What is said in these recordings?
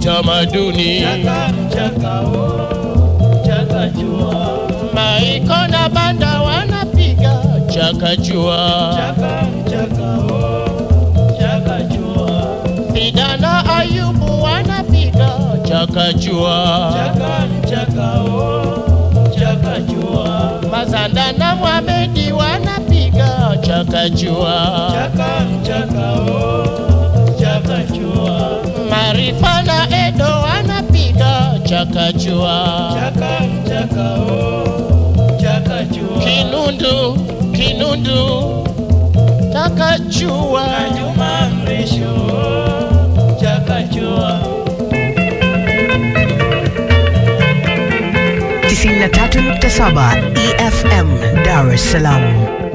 kitamaduni maiko na banda wanapiga chakachua Pidana Ayubu wanapiga chakachua Mazanda na Mwamedi wanapiga chakachua Marifa na Edo wanapiga chakachua Kinundu, Kinundu, chakachua Chakachua 93.7 EFM Dar es Salaam.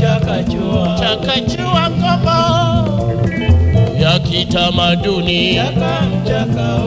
Chakachua chakachua ngoma ya kitamaduni. Chaka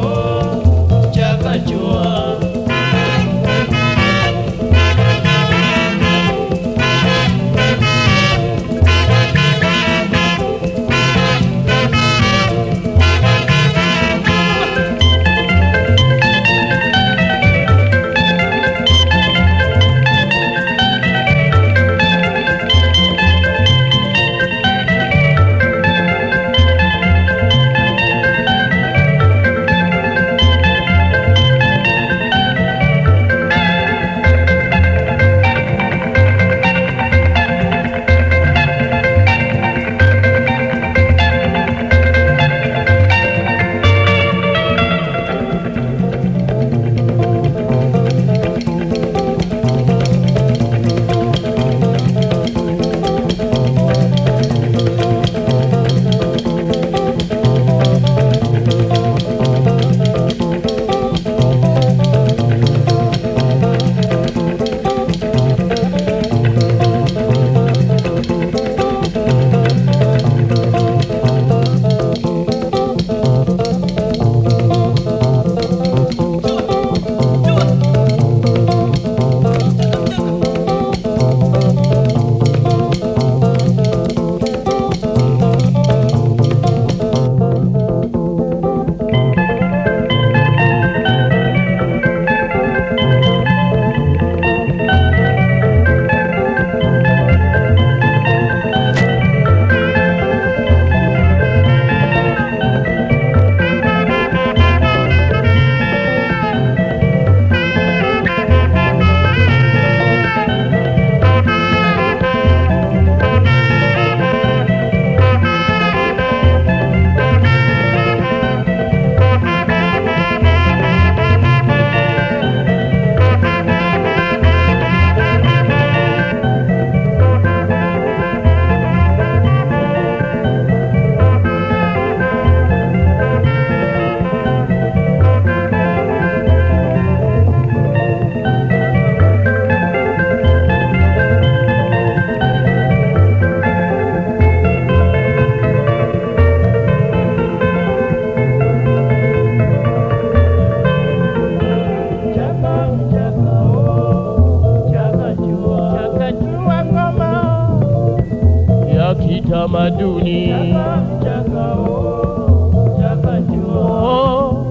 kitamaduni Chaka chaka oh chakachua oh,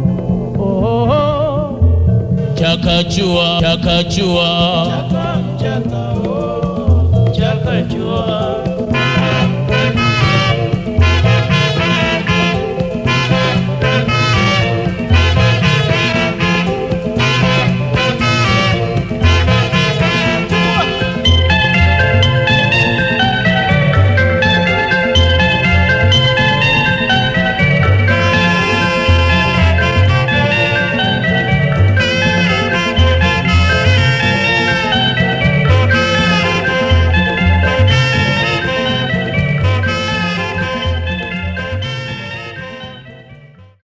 oh, oh. chakachua chakachua Chaka chaka oh